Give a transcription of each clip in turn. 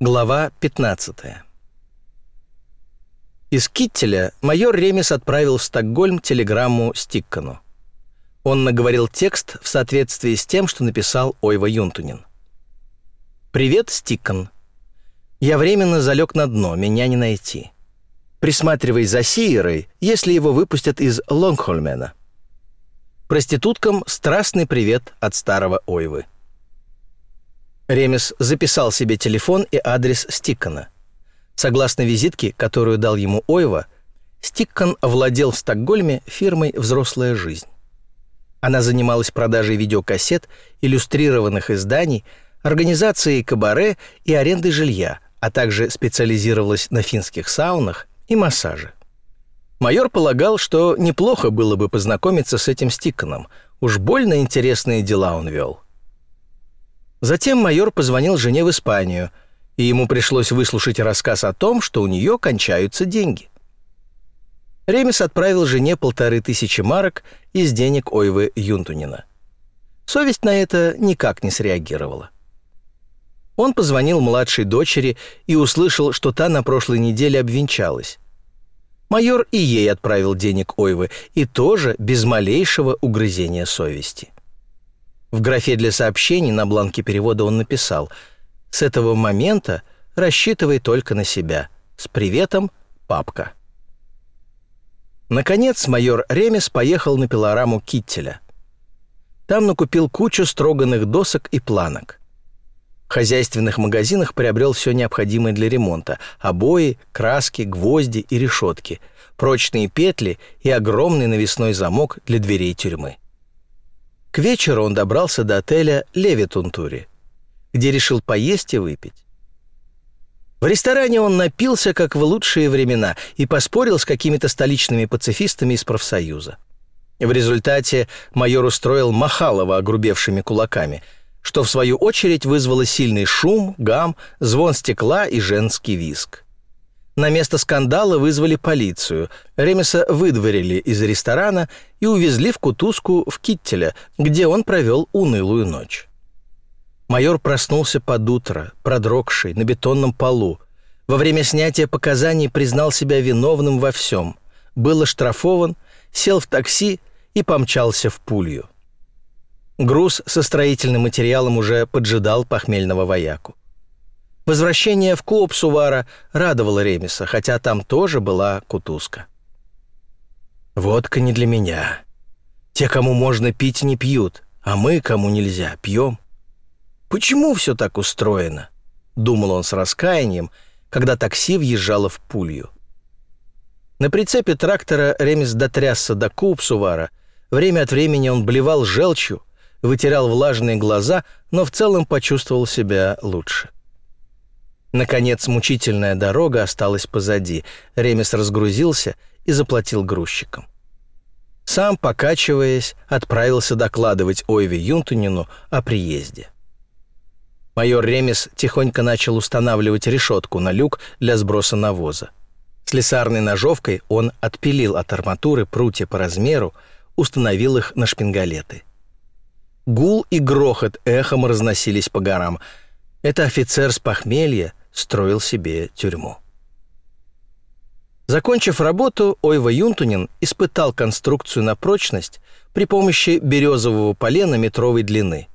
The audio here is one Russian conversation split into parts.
Глава 15 Из Киттеля майор Ремес отправил в Стокгольм телеграмму Стиккану. Он наговорил текст в соответствии с тем, что написал Ойва Юнтунин. «Привет, Стиккан. Я временно залег на дно, меня не найти. Присматривай за Сиерой, если его выпустят из Лонгхольмена. Проституткам страстный привет от старого Ойвы». Ремес записал себе телефон и адрес Стиккана. Согласно визитке, которую дал ему Ойва, Стиккан владел в Стокгольме фирмой «Взрослая жизнь». Она занималась продажей видеокассет, иллюстрированных изданий, организацией кабаре и арендой жилья, а также специализировалась на финских саунах и массаже. Майор полагал, что неплохо было бы познакомиться с этим Стикканом, уж больно интересные дела он вел – Затем майор позвонил жене в Испанию, и ему пришлось выслушать рассказ о том, что у нее кончаются деньги. Ремес отправил жене полторы тысячи марок из денег Ойвы Юнтунина. Совесть на это никак не среагировала. Он позвонил младшей дочери и услышал, что та на прошлой неделе обвенчалась. Майор и ей отправил денег Ойвы, и тоже без малейшего угрызения совести. В графе для сообщений на бланке перевода он написал «С этого момента рассчитывай только на себя. С приветом, папка». Наконец майор Ремес поехал на пилораму Киттеля. Там накупил кучу строганных досок и планок. В хозяйственных магазинах приобрел все необходимое для ремонта – обои, краски, гвозди и решетки, прочные петли и огромный навесной замок для дверей тюрьмы. К вечеру он добрался до отеля «Левитунтури», где решил поесть и выпить. В ресторане он напился, как в лучшие времена, и поспорил с какими-то столичными пацифистами из профсоюза. В результате майор устроил Махалова огрубевшими кулаками, что в свою очередь вызвало сильный шум, гам, звон стекла и женский виск. На место скандала вызвали полицию. Ремеса выдворили из ресторана и увезли в кутузку в Киттеля, где он провел унылую ночь. Майор проснулся под утро, продрогший, на бетонном полу. Во время снятия показаний признал себя виновным во всем. Был оштрафован, сел в такси и помчался в пулью. Груз со строительным материалом уже поджидал похмельного вояку. Возвращение в клуб Сувара радовало Ремеса, хотя там тоже была кутузка. «Водка не для меня. Те, кому можно пить, не пьют, а мы, кому нельзя, пьем. Почему все так устроено?» — думал он с раскаянием, когда такси въезжало в пулью. На прицепе трактора Ремес дотрясся до Купсувара. Время от времени он блевал желчью, вытирал влажные глаза, но в целом почувствовал себя лучше. Наконец, мучительная дорога осталась позади. Ремес разгрузился и заплатил грузчикам. Сам, покачиваясь, отправился докладывать Ойве Юнтунину о приезде. Майор Ремес тихонько начал устанавливать решетку на люк для сброса навоза. Слесарной ножовкой он отпилил от арматуры прутья по размеру, установил их на шпингалеты. Гул и грохот эхом разносились по горам. Это офицер с похмелья строил себе тюрьму. Закончив работу, Ойва Юнтунин испытал конструкцию на прочность при помощи березового полена метровой длины.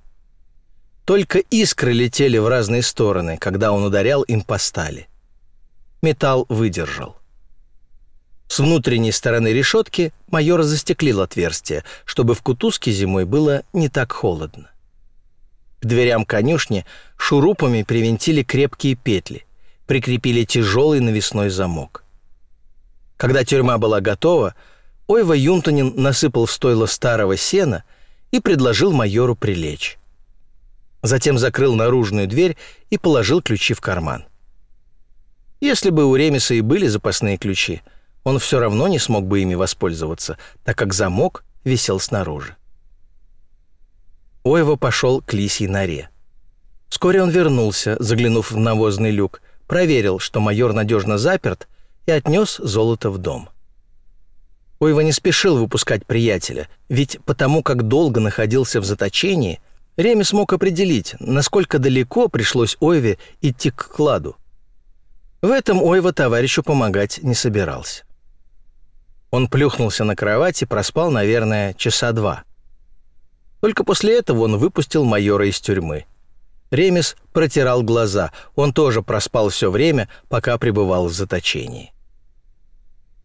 Только искры летели в разные стороны, когда он ударял им по стали. Металл выдержал. С внутренней стороны решетки майор застеклил отверстие, чтобы в кутузке зимой было не так холодно. К дверям конюшни шурупами привинтили крепкие петли, прикрепили тяжелый навесной замок. Когда тюрьма была готова, Ойва Юнтонин насыпал в стойло старого сена и предложил майору прилечь. Затем закрыл наружную дверь и положил ключи в карман. Если бы у Ремеса и были запасные ключи, он все равно не смог бы ими воспользоваться, так как замок висел снаружи. Ойва пошел к лисьей норе. Вскоре он вернулся, заглянув в навозный люк, проверил, что майор надежно заперт, и отнес золото в дом. Ойва не спешил выпускать приятеля, ведь потому как долго находился в заточении, Реми смог определить, насколько далеко пришлось Ойве идти к кладу. В этом Ойва товарищу помогать не собирался. Он плюхнулся на кровать и проспал, наверное, часа два. Только после этого он выпустил майора из тюрьмы. Ремес протирал глаза. Он тоже проспал все время, пока пребывал в заточении.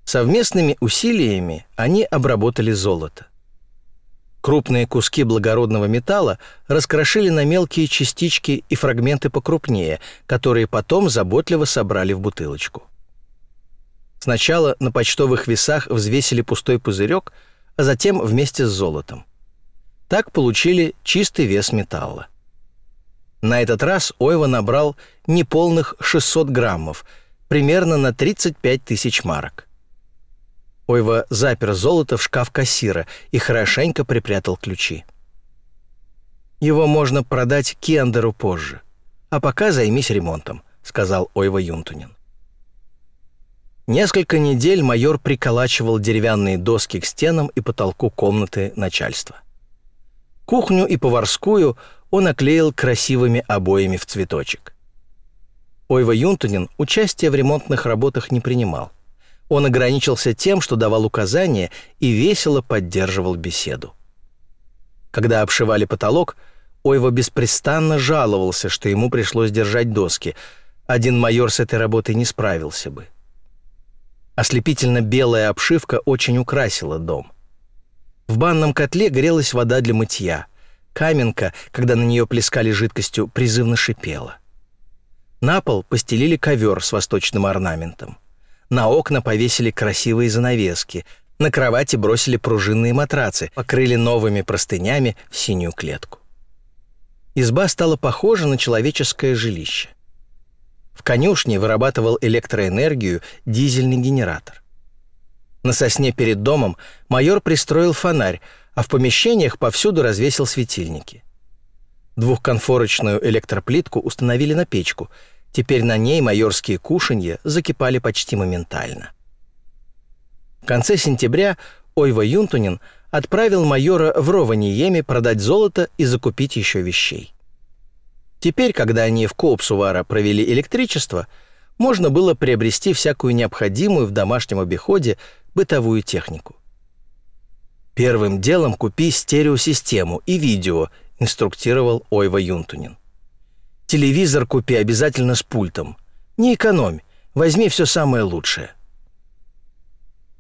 Совместными усилиями они обработали золото. Крупные куски благородного металла раскрошили на мелкие частички и фрагменты покрупнее, которые потом заботливо собрали в бутылочку. Сначала на почтовых весах взвесили пустой пузырек, а затем вместе с золотом. Так получили чистый вес металла. На этот раз Ойва набрал неполных 600 граммов, примерно на 35 тысяч марок. Ойва запер золото в шкаф кассира и хорошенько припрятал ключи. «Его можно продать Кендеру позже. А пока займись ремонтом», — сказал Ойва Юнтунин. Несколько недель майор приколачивал деревянные доски к стенам и потолку комнаты начальства. Кухню и поварскую он оклеил красивыми обоями в цветочек. Ойва Юнтунин участия в ремонтных работах не принимал. Он ограничился тем, что давал указания и весело поддерживал беседу. Когда обшивали потолок, Ойва беспрестанно жаловался, что ему пришлось держать доски. Один майор с этой работой не справился бы. Ослепительно белая обшивка очень украсила дом. В банном котле грелась вода для мытья. Каменка, когда на нее плескали жидкостью, призывно шипела. На пол постелили ковер с восточным орнаментом. На окна повесили красивые занавески. На кровати бросили пружинные матрацы, покрыли новыми простынями в синюю клетку. Изба стала похожа на человеческое жилище. В конюшне вырабатывал электроэнергию дизельный генератор. На сосне перед домом майор пристроил фонарь, а в помещениях повсюду развесил светильники. Двухконфорочную электроплитку установили на печку. Теперь на ней майорские кушанья закипали почти моментально. В конце сентября Ойва Юнтунин отправил майора в Рованиеме продать золото и закупить еще вещей. Теперь, когда они в Коопсувара провели электричество, можно было приобрести всякую необходимую в домашнем обиходе бытовую технику. «Первым делом купи стереосистему и видео», — инструктировал Ойва Юнтунин. «Телевизор купи обязательно с пультом. Не экономь, возьми все самое лучшее».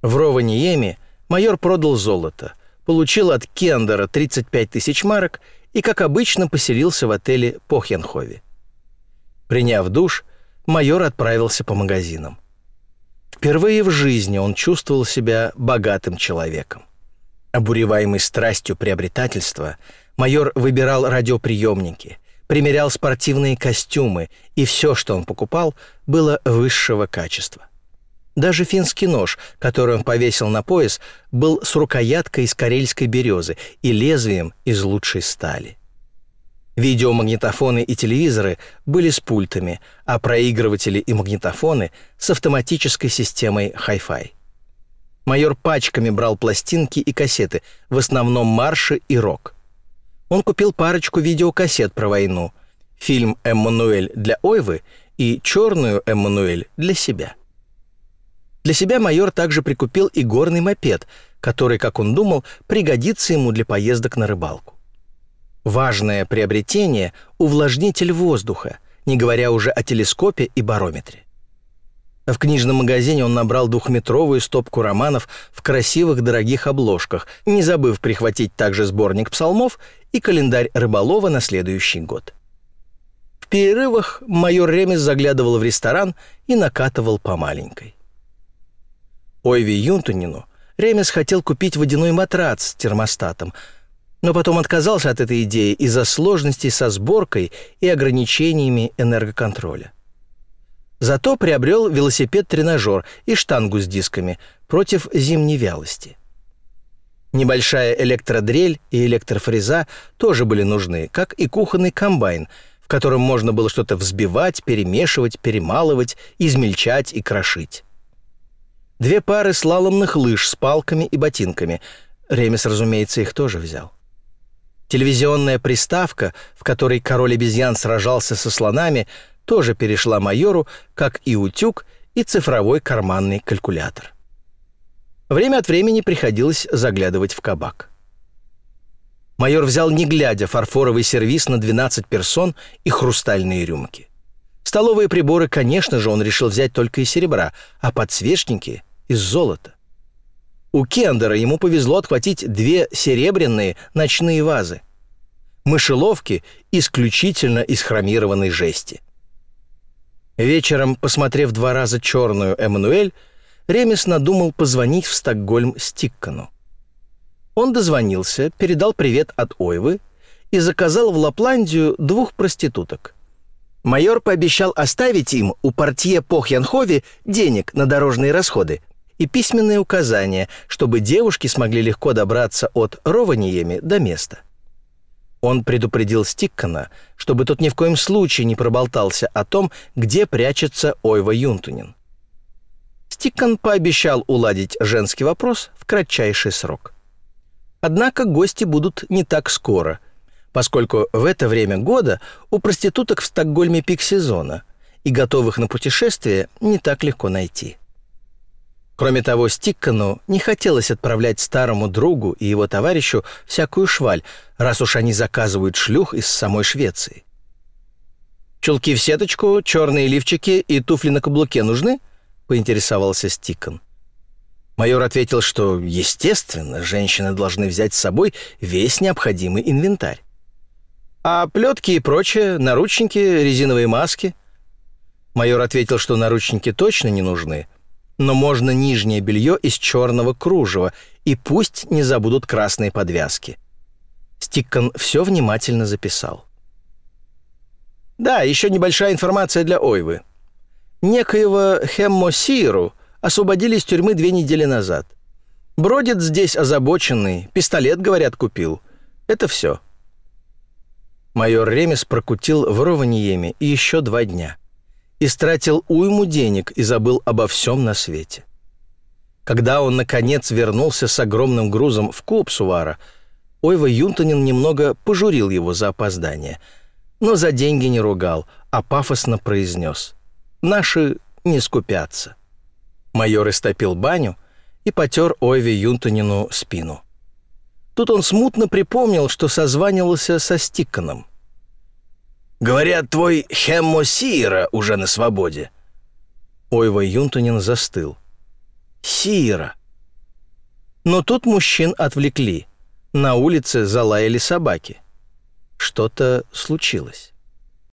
В Рованиеме майор продал золото, получил от Кендера 35 тысяч марок — и, как обычно, поселился в отеле Похенхове. Приняв душ, майор отправился по магазинам. Впервые в жизни он чувствовал себя богатым человеком. Обуреваемый страстью приобретательства, майор выбирал радиоприемники, примерял спортивные костюмы, и все, что он покупал, было высшего качества. Даже финский нож, который он повесил на пояс, был с рукояткой из карельской березы и лезвием из лучшей стали. Видеомагнитофоны и телевизоры были с пультами, а проигрыватели и магнитофоны с автоматической системой Hi-Fi. Майор пачками брал пластинки и кассеты, в основном марши и рок. Он купил парочку видеокассет про войну, фильм «Эммануэль» для Ойвы и «Черную Эммануэль» для себя. Для себя майор также прикупил и горный мопед, который, как он думал, пригодится ему для поездок на рыбалку. Важное приобретение – увлажнитель воздуха, не говоря уже о телескопе и барометре. В книжном магазине он набрал двухметровую стопку романов в красивых дорогих обложках, не забыв прихватить также сборник псалмов и календарь рыболова на следующий год. В перерывах майор Ремес заглядывал в ресторан и накатывал по маленькой. Ойви Юнтунину Ремес хотел купить водяной матрац с термостатом, но потом отказался от этой идеи из-за сложностей со сборкой и ограничениями энергоконтроля. Зато приобрел велосипед-тренажер и штангу с дисками против зимней вялости. Небольшая электродрель и электрофреза тоже были нужны, как и кухонный комбайн, в котором можно было что-то взбивать, перемешивать, перемалывать, измельчать и крошить две пары слаломных лыж с палками и ботинками. Ремес, разумеется, их тоже взял. Телевизионная приставка, в которой король обезьян сражался со слонами, тоже перешла майору, как и утюг и цифровой карманный калькулятор. Время от времени приходилось заглядывать в кабак. Майор взял, не глядя, фарфоровый сервиз на 12 персон и хрустальные рюмки. Столовые приборы, конечно же, он решил взять только из серебра, а подсвечники — из золота. У Кендера ему повезло отхватить две серебряные ночные вазы. Мышеловки исключительно из хромированной жести. Вечером, посмотрев два раза черную Эммануэль, Ремес надумал позвонить в Стокгольм Стиккану. Он дозвонился, передал привет от Ойвы и заказал в Лапландию двух проституток. Майор пообещал оставить им у портье Похьянхови денег на дорожные расходы, и письменные указания, чтобы девушки смогли легко добраться от Рованиеми до места. Он предупредил Стиккана, чтобы тот ни в коем случае не проболтался о том, где прячется Ойва Юнтунин. Стиккан пообещал уладить женский вопрос в кратчайший срок. Однако гости будут не так скоро, поскольку в это время года у проституток в Стокгольме пик сезона, и готовых на путешествие не так легко найти. Кроме того, Стиккану не хотелось отправлять старому другу и его товарищу всякую шваль, раз уж они заказывают шлюх из самой Швеции. «Чулки в сеточку, черные лифчики и туфли на каблуке нужны?» — поинтересовался Стиккан. Майор ответил, что, естественно, женщины должны взять с собой весь необходимый инвентарь. «А плетки и прочее, наручники, резиновые маски?» Майор ответил, что наручники точно не нужны — но можно нижнее белье из черного кружева, и пусть не забудут красные подвязки. Стиккон все внимательно записал. Да, еще небольшая информация для Ойвы. Некоего Хеммо Сиру освободили из тюрьмы две недели назад. Бродит здесь озабоченный, пистолет, говорят, купил. Это все. Майор Ремес прокутил в Рованиеме еще два дня — истратил уйму денег и забыл обо всем на свете. Когда он, наконец, вернулся с огромным грузом в Копсувара, Ойва Юнтонин немного пожурил его за опоздание, но за деньги не ругал, а пафосно произнес «Наши не скупятся». Майор истопил баню и потер Ойве Юнтонину спину. Тут он смутно припомнил, что созванивался со Стикканом. Говорят, твой Хеммо Сиера уже на свободе». Ойва Юнтунин застыл. «Сиера». Но тут мужчин отвлекли. На улице залаяли собаки. Что-то случилось.